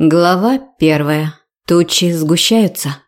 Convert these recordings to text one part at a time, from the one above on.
Глава первая. Тучи сгущаются.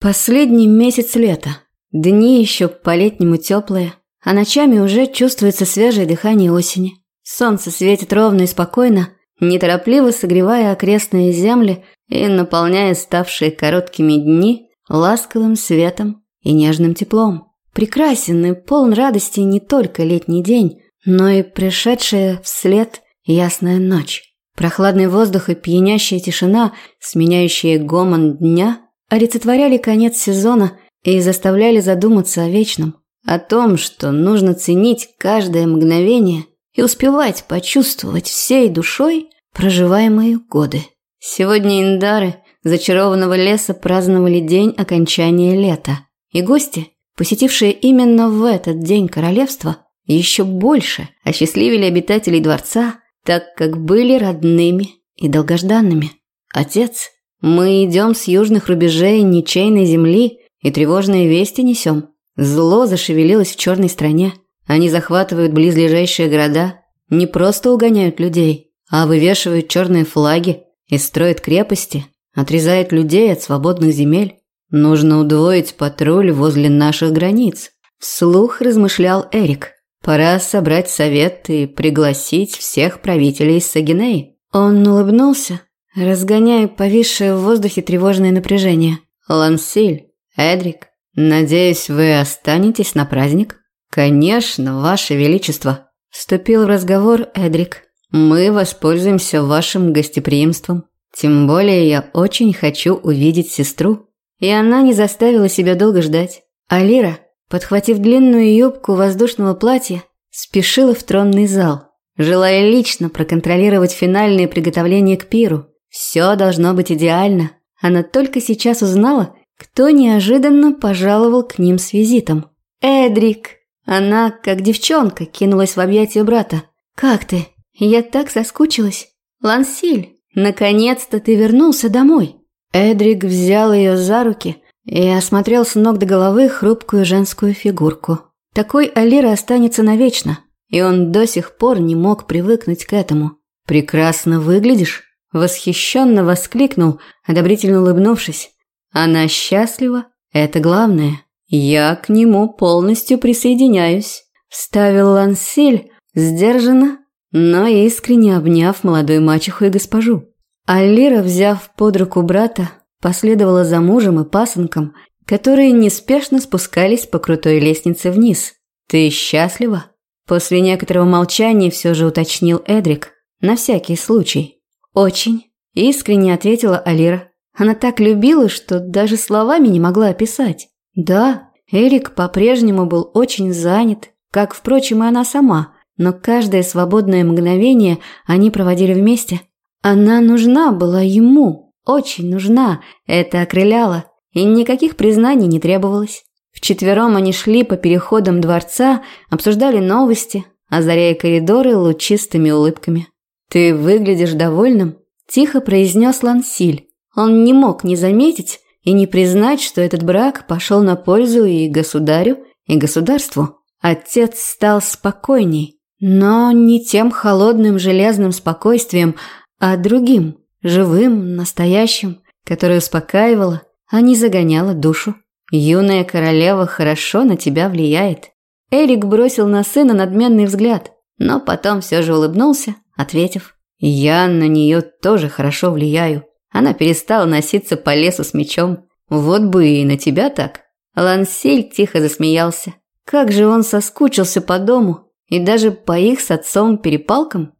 Последний месяц лета. Дни еще по-летнему теплые, а ночами уже чувствуется свежее дыхание осени. Солнце светит ровно и спокойно, неторопливо согревая окрестные земли и наполняя ставшие короткими дни ласковым светом и нежным теплом. Прекрасен и полн радости не только летний день, но и пришедшая вслед ясная ночь. Прохладный воздух и пьянящая тишина, сменяющие гомон дня, олицетворяли конец сезона и заставляли задуматься о вечном, о том, что нужно ценить каждое мгновение и успевать почувствовать всей душой проживаемые годы. Сегодня индары зачарованного леса праздновали день окончания лета, и гости, посетившие именно в этот день королевства, еще больше осчастливили обитателей дворца, так как были родными и долгожданными. Отец, мы идем с южных рубежей ничейной земли и тревожные вести несем. Зло зашевелилось в черной стране. Они захватывают близлежащие города, не просто угоняют людей, а вывешивают черные флаги и строят крепости, отрезают людей от свободных земель. Нужно удвоить патруль возле наших границ. Вслух размышлял Эрик. Пора собрать совет и пригласить всех правителей Сагинеи. Он улыбнулся, разгоняя повисшее в воздухе тревожное напряжение. Лансиль, Эдрик, надеюсь, вы останетесь на праздник? Конечно, ваше величество. Вступил в разговор Эдрик. Мы воспользуемся вашим гостеприимством. Тем более я очень хочу увидеть сестру. И она не заставила себя долго ждать. Алира, подхватив длинную юбку воздушного платья, спешила в тронный зал, желая лично проконтролировать финальные приготовления к пиру. Все должно быть идеально. Она только сейчас узнала, кто неожиданно пожаловал к ним с визитом. «Эдрик!» Она, как девчонка, кинулась в объятия брата. «Как ты?» Я так соскучилась. Лансиль, наконец-то ты вернулся домой. Эдрик взял ее за руки и осмотрел с ног до головы хрупкую женскую фигурку. Такой Алира останется навечно, и он до сих пор не мог привыкнуть к этому. «Прекрасно выглядишь», – восхищенно воскликнул, одобрительно улыбнувшись. «Она счастлива, это главное. Я к нему полностью присоединяюсь», – вставил Лансиль, сдержанно, но искренне обняв молодую мачеху и госпожу. Алира, взяв под руку брата, последовала за мужем и пасынком, которые неспешно спускались по крутой лестнице вниз. «Ты счастлива?» После некоторого молчания все же уточнил Эдрик, на всякий случай. «Очень», – искренне ответила Алира. Она так любила, что даже словами не могла описать. Да, Эрик по-прежнему был очень занят, как, впрочем, и она сама – но каждое свободное мгновение они проводили вместе. Она нужна была ему, очень нужна, это окрыляло, и никаких признаний не требовалось. Вчетвером они шли по переходам дворца, обсуждали новости, озаряя коридоры лучистыми улыбками. «Ты выглядишь довольным», – тихо произнес Лансиль. Он не мог не заметить и не признать, что этот брак пошел на пользу и государю, и государству. Отец стал спокойней, но не тем холодным железным спокойствием, а другим, живым, настоящим, которое успокаивало, а не загоняло душу. Юная королева хорошо на тебя влияет. Эрик бросил на сына надменный взгляд, но потом все же улыбнулся, ответив. «Я на нее тоже хорошо влияю. Она перестала носиться по лесу с мечом. Вот бы и на тебя так». Лансель тихо засмеялся. Как же он соскучился по дому, и даже по их с отцом перепалкам?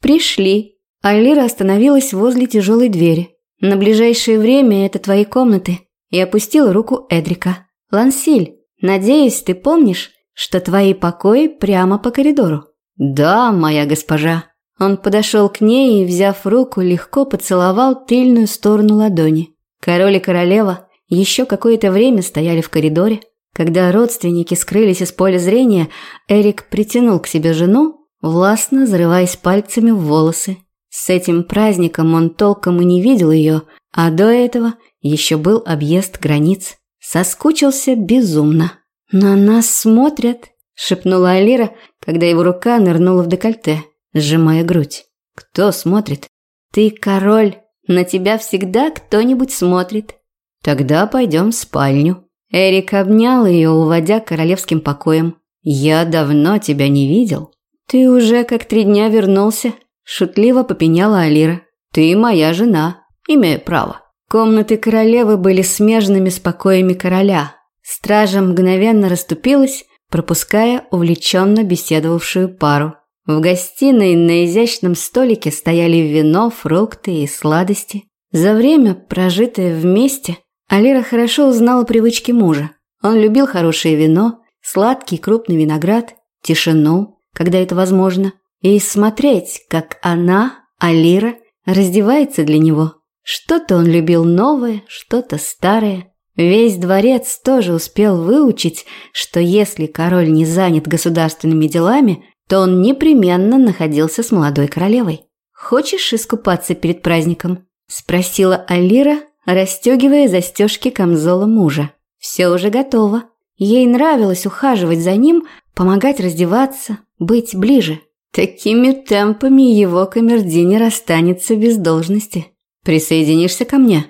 Пришли. Алира остановилась возле тяжелой двери. На ближайшее время это твои комнаты. И опустила руку Эдрика. Лансиль, надеюсь, ты помнишь, что твои покои прямо по коридору? Да, моя госпожа. Он подошел к ней и, взяв руку, легко поцеловал тыльную сторону ладони. Король и королева еще какое-то время стояли в коридоре, когда родственники скрылись из поля зрения, Эрик притянул к себе жену, властно зарываясь пальцами в волосы. С этим праздником он толком и не видел ее, А до этого еще был объезд границ. Соскучился безумно. «На нас смотрят», – шепнула Алира, когда его рука нырнула в декольте, сжимая грудь. «Кто смотрит?» «Ты король. На тебя всегда кто-нибудь смотрит». «Тогда пойдем в спальню». Эрик обнял ее, уводя королевским покоям. «Я давно тебя не видел». «Ты уже как три дня вернулся», – шутливо попеняла Алира. «Ты моя жена, имею право». Комнаты королевы были смежными с покоями короля. Стража мгновенно расступилась, пропуская увлеченно беседовавшую пару. В гостиной на изящном столике стояли вино, фрукты и сладости. За время, прожитое вместе, Алира хорошо узнала привычки мужа. Он любил хорошее вино, сладкий крупный виноград, тишину, когда это возможно, и смотреть, как она, Алира, раздевается для него. Что-то он любил новое, что-то старое. Весь дворец тоже успел выучить, что если король не занят государственными делами, то он непременно находился с молодой королевой. «Хочешь искупаться перед праздником?» – спросила Алира, расстегивая застежки камзола мужа. «Все уже готово. Ей нравилось ухаживать за ним, помогать раздеваться, быть ближе. Такими темпами его камердинер останется без должности. Присоединишься ко мне?»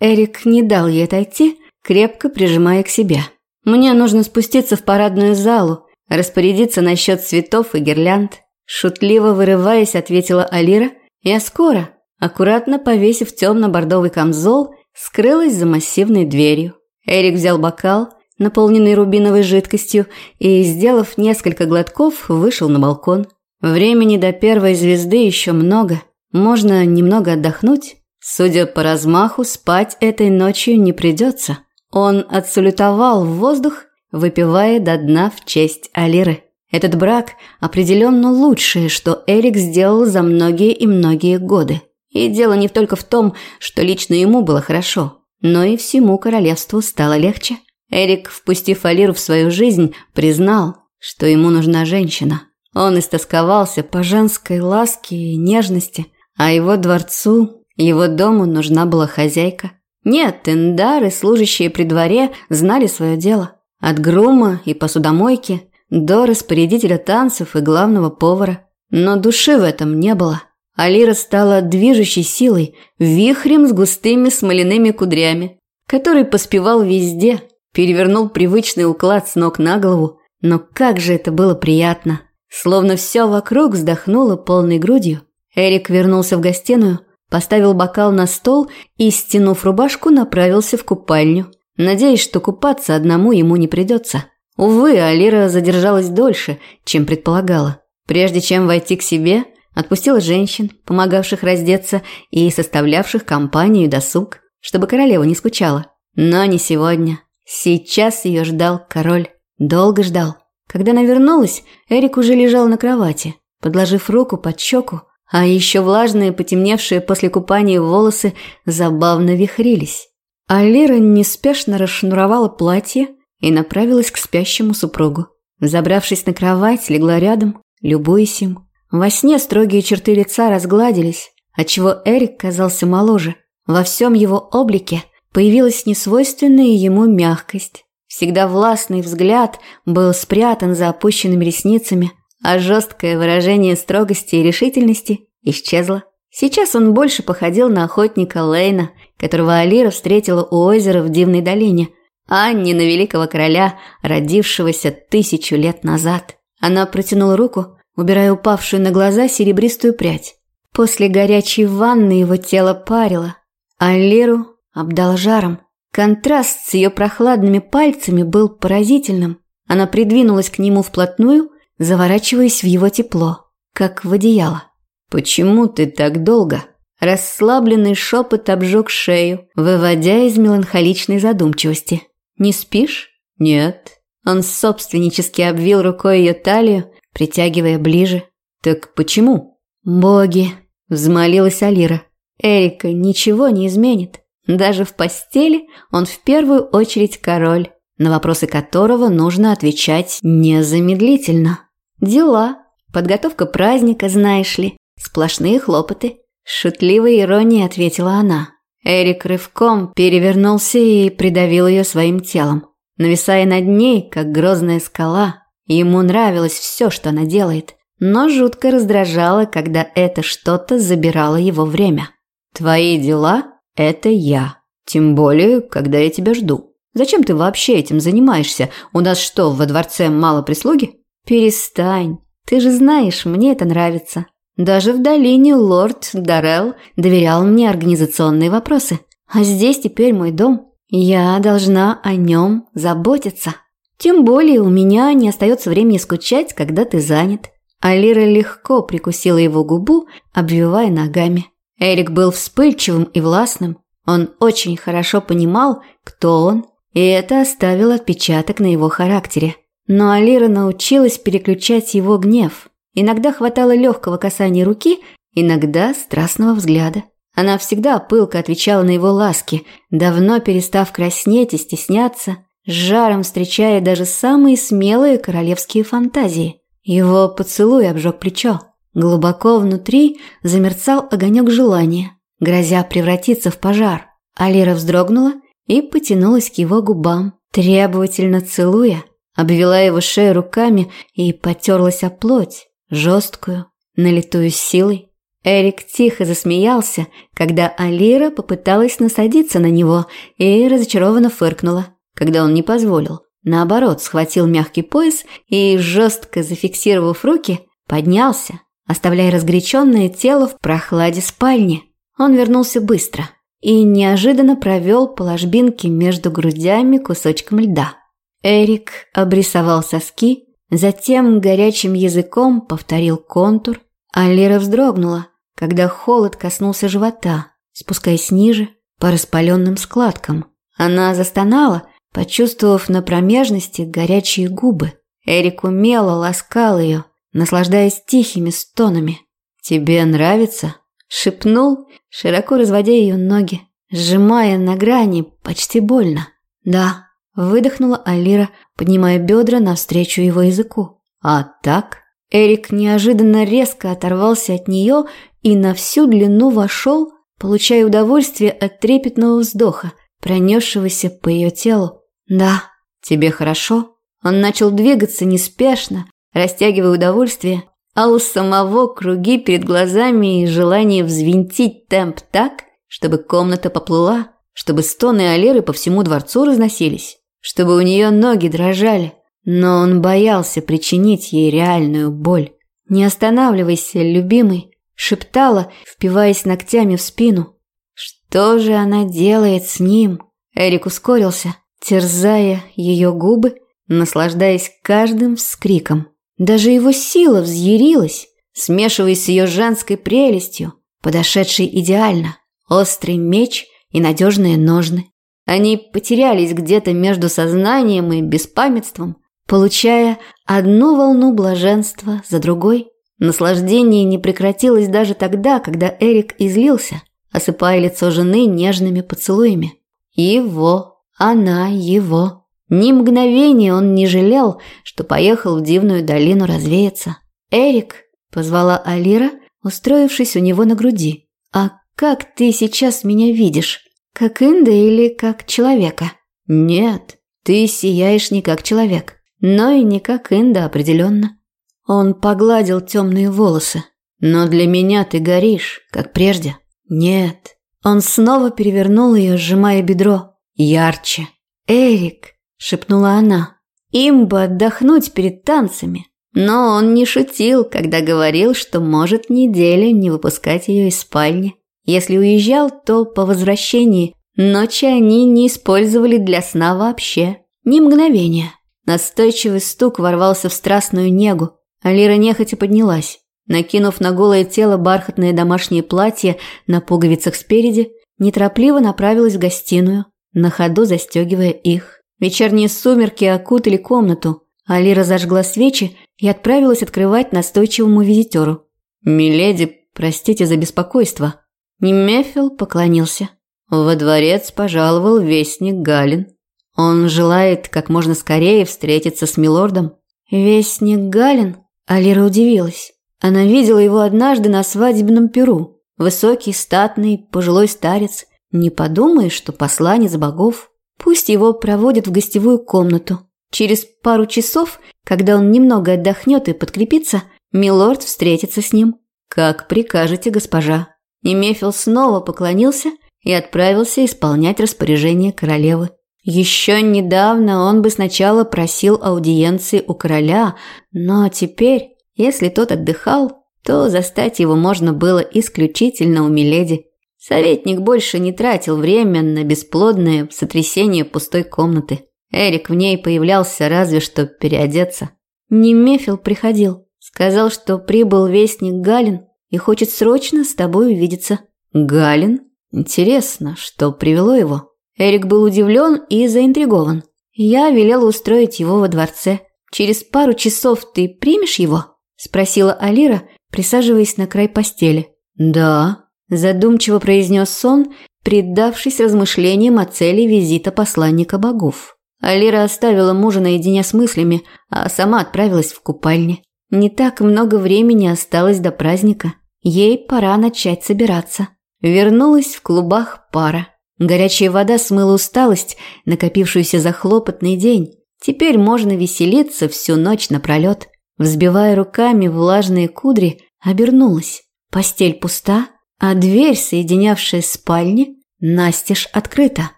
Эрик не дал ей отойти, крепко прижимая к себе. «Мне нужно спуститься в парадную залу, распорядиться насчет цветов и гирлянд». Шутливо вырываясь, ответила Алира. «Я скоро», аккуратно повесив темно-бордовый камзол, скрылась за массивной дверью. Эрик взял бокал, наполненный рубиновой жидкостью, и, сделав несколько глотков, вышел на балкон. Времени до первой звезды еще много. Можно немного отдохнуть. Судя по размаху, спать этой ночью не придется. Он отсалютовал в воздух, выпивая до дна в честь Алиры. Этот брак определенно лучшее, что Эрик сделал за многие и многие годы. И дело не только в том, что лично ему было хорошо, но и всему королевству стало легче. Эрик, впустив Алиру в свою жизнь, признал, что ему нужна женщина. Он истосковался по женской ласке и нежности, а его дворцу, его дому нужна была хозяйка. Нет, Эндары, служащие при дворе, знали свое дело. От грума и посудомойки до распорядителя танцев и главного повара. Но души в этом не было. Алира стала движущей силой, вихрем с густыми смоляными кудрями, который поспевал везде, перевернул привычный уклад с ног на голову. Но как же это было приятно! Словно все вокруг вздохнуло полной грудью. Эрик вернулся в гостиную, поставил бокал на стол и, стянув рубашку, направился в купальню, надеясь, что купаться одному ему не придется. Увы, Алира задержалась дольше, чем предполагала. Прежде чем войти к себе, отпустила женщин, помогавших раздеться и составлявших компанию досуг, чтобы королева не скучала. Но не сегодня. Сейчас ее ждал король. Долго ждал. Когда она вернулась, Эрик уже лежал на кровати, подложив руку под щеку, а еще влажные, потемневшие после купания волосы забавно вихрились. Алира неспешно расшнуровала платье и направилась к спящему супругу. Забравшись на кровать, легла рядом, любуясь им. Во сне строгие черты лица разгладились, отчего Эрик казался моложе. Во всем его облике появилась несвойственная ему мягкость. Всегда властный взгляд был спрятан за опущенными ресницами – а жесткое выражение строгости и решительности исчезло. Сейчас он больше походил на охотника Лейна, которого Алира встретила у озера в Дивной долине, а не на великого короля, родившегося тысячу лет назад. Она протянула руку, убирая упавшую на глаза серебристую прядь. После горячей ванны его тело парило, а Лиру обдал жаром. Контраст с ее прохладными пальцами был поразительным. Она придвинулась к нему вплотную заворачиваясь в его тепло, как в одеяло. «Почему ты так долго?» Расслабленный шепот обжег шею, выводя из меланхоличной задумчивости. «Не спишь?» «Нет». Он собственнически обвил рукой ее талию, притягивая ближе. «Так почему?» «Боги!» – взмолилась Алира. «Эрика ничего не изменит. Даже в постели он в первую очередь король, на вопросы которого нужно отвечать незамедлительно». Дела. Подготовка праздника, знаешь ли. Сплошные хлопоты. Шутливой иронией ответила она. Эрик рывком перевернулся и придавил ее своим телом. Нависая над ней, как грозная скала, ему нравилось все, что она делает, но жутко раздражало, когда это что-то забирало его время. «Твои дела – это я. Тем более, когда я тебя жду. Зачем ты вообще этим занимаешься? У нас что, во дворце мало прислуги?» «Перестань. Ты же знаешь, мне это нравится. Даже в долине лорд Даррелл доверял мне организационные вопросы. А здесь теперь мой дом. Я должна о нем заботиться. Тем более у меня не остается времени скучать, когда ты занят. Алира легко прикусила его губу, обвивая ногами. Эрик был вспыльчивым и властным. Он очень хорошо понимал, кто он, и это оставило отпечаток на его характере. Но Алира научилась переключать его гнев. Иногда хватало легкого касания руки, иногда страстного взгляда. Она всегда пылко отвечала на его ласки, давно перестав краснеть и стесняться, с жаром встречая даже самые смелые королевские фантазии. Его поцелуй обжег плечо. Глубоко внутри замерцал огонек желания, грозя превратиться в пожар. Алира вздрогнула и потянулась к его губам, требовательно целуя, обвела его шею руками и потерлась о плоть, жесткую, налитую силой. Эрик тихо засмеялся, когда Алира попыталась насадиться на него и разочарованно фыркнула, когда он не позволил. Наоборот, схватил мягкий пояс и, жестко зафиксировав руки, поднялся, оставляя разгоряченное тело в прохладе спальни. Он вернулся быстро и неожиданно провел по ложбинке между грудями кусочком льда. Эрик обрисовал соски, затем горячим языком повторил контур, а Лера вздрогнула, когда холод коснулся живота, спускаясь ниже по распаленным складкам. Она застонала, почувствовав на промежности горячие губы. Эрик умело ласкал ее, наслаждаясь тихими стонами. «Тебе нравится?» – шепнул, широко разводя ее ноги, сжимая на грани почти больно. «Да», – выдохнула Алира, поднимая бедра навстречу его языку. «А так?» Эрик неожиданно резко оторвался от нее и на всю длину вошел, получая удовольствие от трепетного вздоха, пронесшегося по ее телу. «Да, тебе хорошо?» Он начал двигаться неспешно, растягивая удовольствие, а у самого круги перед глазами и желание взвинтить темп так, чтобы комната поплыла, чтобы стоны Алеры по всему дворцу разносились, чтобы у нее ноги дрожали. Но он боялся причинить ей реальную боль. «Не останавливайся, любимый», – шептала, впиваясь ногтями в спину. «Что же она делает с ним?» Эрик ускорился, терзая ее губы, наслаждаясь каждым вскриком. Даже его сила взъярилась, смешиваясь с ее женской прелестью, подошедшей идеально. Острый меч и надежные ножны. Они потерялись где-то между сознанием и беспамятством, получая одну волну блаженства за другой. Наслаждение не прекратилось даже тогда, когда Эрик излился, осыпая лицо жены нежными поцелуями. Его, она его. Ни мгновения он не жалел, что поехал в дивную долину развеяться. «Эрик», – позвала Алира, устроившись у него на груди. «А как ты сейчас меня видишь? Как Инда или как человека?» «Нет, ты сияешь не как человек, но и не как Инда определенно». Он погладил темные волосы. «Но для меня ты горишь, как прежде». «Нет». Он снова перевернул ее, сжимая бедро. «Ярче». «Эрик», шепнула она. Им бы отдохнуть перед танцами. Но он не шутил, когда говорил, что может неделю не выпускать ее из спальни. Если уезжал, то по возвращении ночи они не использовали для сна вообще. Ни мгновения. Настойчивый стук ворвался в страстную негу. Алира нехотя поднялась. Накинув на голое тело бархатное домашнее платье на пуговицах спереди, неторопливо направилась в гостиную, на ходу застегивая их. Вечерние сумерки окутали комнату, а Лира зажгла свечи и отправилась открывать настойчивому визитеру. «Миледи, простите за беспокойство». Немефил поклонился. Во дворец пожаловал вестник Галин. Он желает как можно скорее встретиться с милордом. Вестник Галин? Алира удивилась. Она видела его однажды на свадебном перу. Высокий, статный, пожилой старец, Не подумаешь, что посланец богов. Пусть его проводят в гостевую комнату. Через пару часов, когда он немного отдохнет и подкрепится, милорд встретится с ним. Как прикажете, госпожа. Немефил снова поклонился и отправился исполнять распоряжение королевы. Еще недавно он бы сначала просил аудиенции у короля, но теперь, если тот отдыхал, то застать его можно было исключительно у Миледи. Советник больше не тратил время на бесплодное сотрясение пустой комнаты. Эрик в ней появлялся разве что переодеться. Немефил приходил. Сказал, что прибыл вестник Галин и хочет срочно с тобой увидеться. Галин? Интересно, что привело его? Эрик был удивлен и заинтригован. Я велела устроить его во дворце. Через пару часов ты примешь его? Спросила Алира, присаживаясь на край постели. Да, задумчиво произнес сон, предавшись размышлениям о цели визита посланника богов. Алира оставила мужа наедине с мыслями, а сама отправилась в купальни. Не так много времени осталось до праздника. Ей пора начать собираться. Вернулась в клубах пара. Горячая вода смыла усталость, накопившуюся за хлопотный день. Теперь можно веселиться всю ночь напролет. Взбивая руками влажные кудри, обернулась. Постель пуста, а дверь, соединявшая спальни, настежь открыта.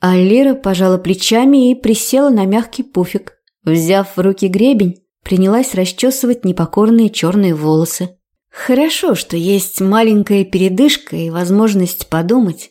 Алира пожала плечами и присела на мягкий пуфик. Взяв в руки гребень, принялась расчесывать непокорные черные волосы. Хорошо, что есть маленькая передышка и возможность подумать.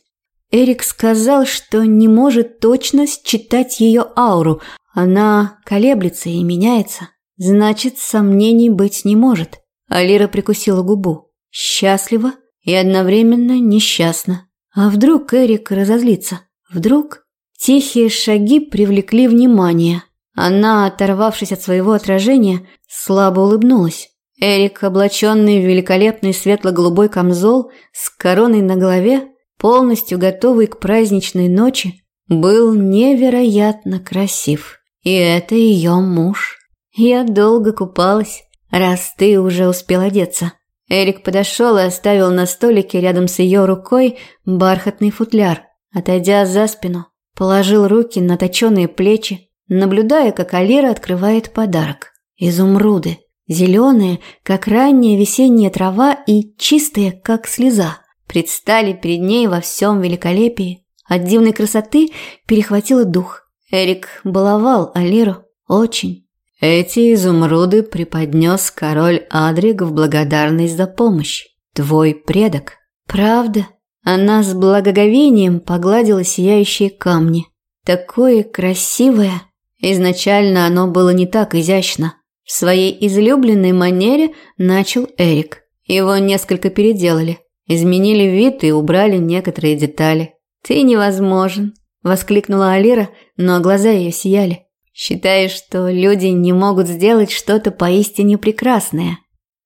Эрик сказал, что не может точно считать ее ауру. Она колеблется и меняется. Значит, сомнений быть не может. Алира прикусила губу. Счастлива и одновременно несчастна. А вдруг Эрик разозлится? Вдруг тихие шаги привлекли внимание. Она, оторвавшись от своего отражения, слабо улыбнулась. Эрик, облаченный в великолепный светло-голубой камзол с короной на голове, полностью готовый к праздничной ночи, был невероятно красив. И это ее муж. Я долго купалась, раз ты уже успел одеться. Эрик подошел и оставил на столике рядом с ее рукой бархатный футляр. Отойдя за спину, положил руки на точеные плечи, наблюдая, как Алира открывает подарок. Изумруды. Зеленые, как ранняя весенняя трава и чистые, как слеза. Предстали перед ней во всем великолепии. От дивной красоты перехватило дух. Эрик баловал Алиру очень. Эти изумруды преподнес король Адрик в благодарность за помощь. Твой предок. Правда? Она с благоговением погладила сияющие камни. Такое красивое. Изначально оно было не так изящно. В своей излюбленной манере начал Эрик. Его несколько переделали. Изменили вид и убрали некоторые детали. «Ты невозможен», – воскликнула Алира, но глаза ее сияли. «Считаешь, что люди не могут сделать что-то поистине прекрасное?»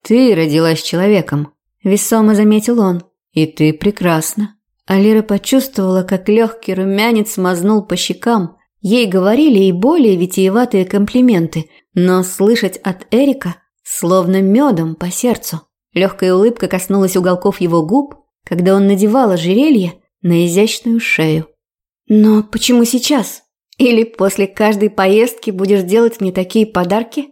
«Ты родилась человеком», – весомо заметил он. И ты прекрасна. Алира почувствовала, как легкий румянец мазнул по щекам. Ей говорили и более витиеватые комплименты, но слышать от Эрика словно медом по сердцу. Легкая улыбка коснулась уголков его губ, когда он надевал ожерелье на изящную шею. «Но почему сейчас? Или после каждой поездки будешь делать мне такие подарки?»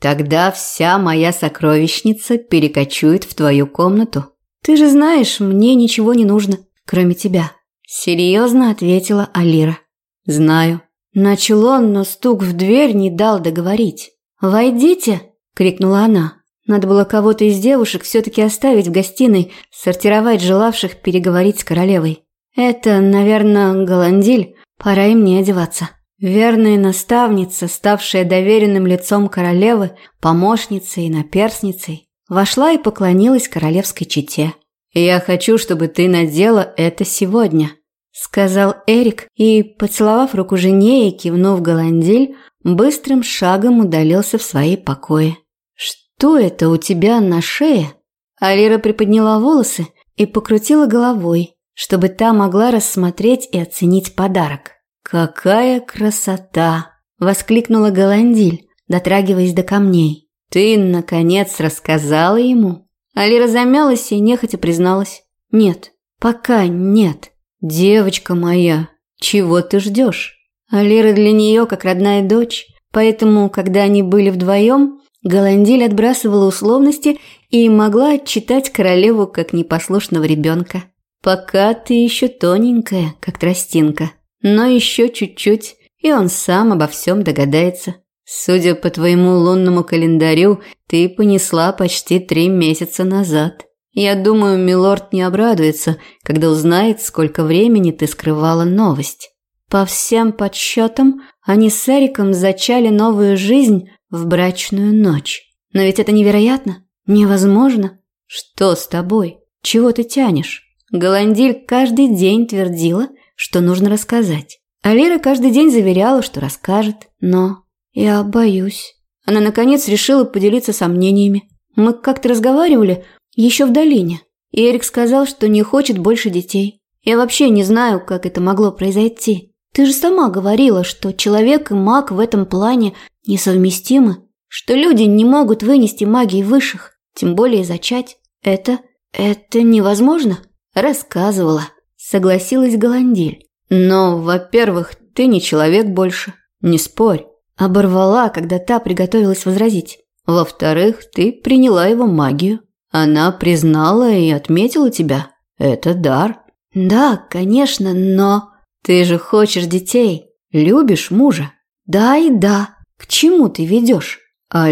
«Тогда вся моя сокровищница перекочует в твою комнату», «Ты же знаешь, мне ничего не нужно, кроме тебя», – серьезно ответила Алира. «Знаю». Начал он, но стук в дверь не дал договорить. «Войдите!» – крикнула она. Надо было кого-то из девушек все-таки оставить в гостиной, сортировать желавших переговорить с королевой. «Это, наверное, Голандиль, пора и мне одеваться». Верная наставница, ставшая доверенным лицом королевы, помощницей и наперсницей, Вошла и поклонилась королевской чете. «Я хочу, чтобы ты надела это сегодня», – сказал Эрик и, поцеловав руку жене и кивнув Голандиль, быстрым шагом удалился в свои покои. «Что это у тебя на шее?» Алира приподняла волосы и покрутила головой, чтобы та могла рассмотреть и оценить подарок. «Какая красота!» – воскликнула Голандиль, дотрагиваясь до камней. «Ты, наконец, рассказала ему?» Алира замялась и нехотя призналась. «Нет, пока нет». Девочка моя, чего ты ждешь? Алира для нее как родная дочь, поэтому, когда они были вдвоем, Голандиль отбрасывала условности и могла отчитать королеву как непослушного ребенка. Пока ты еще тоненькая, как тростинка, но еще чуть-чуть, и он сам обо всем догадается. Судя по твоему лунному календарю, ты понесла почти три месяца назад. Я думаю, милорд не обрадуется, когда узнает, сколько времени ты скрывала новость. По всем подсчетам, они с Эриком зачали новую жизнь в брачную ночь. Но ведь это невероятно, невозможно. Что с тобой? Чего ты тянешь? Голандиль каждый день твердила, что нужно рассказать. А Лера каждый день заверяла, что расскажет. Но я боюсь. Она, наконец, решила поделиться сомнениями. Мы как-то разговаривали еще в долине. Эрик сказал, что не хочет больше детей. Я вообще не знаю, как это могло произойти. Ты же сама говорила, что человек и маг в этом плане несовместимы, что люди не могут вынести магии высших, тем более зачать. Это... это невозможно. Рассказывала, согласилась Голандиль. Но, во-первых, ты не человек больше, не спорь. Оборвала, когда та приготовилась возразить. Во-вторых, ты приняла его магию. Она признала и отметила тебя. Это дар. Да, конечно, но... Ты же хочешь детей, любишь мужа. Да и да. К чему ты ведешь? А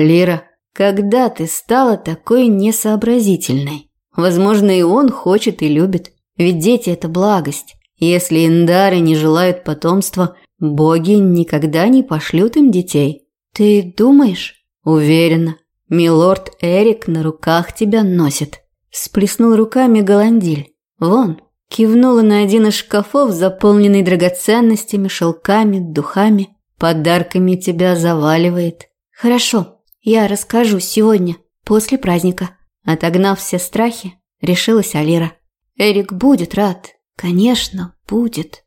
когда ты стала такой несообразительной? Возможно, и он хочет и любит. Ведь дети – это благость. Если индары не желают потомства, боги никогда не пошлют им детей. Ты думаешь? Уверена. Милорд Эрик на руках тебя носит. Сплеснул руками Голандиль. Вон, кивнула на один из шкафов, заполненный драгоценностями, шелками, духами. Подарками тебя заваливает. Хорошо, я расскажу сегодня, после праздника. Отогнав все страхи, решилась Алира. Эрик будет рад. Конечно, будет.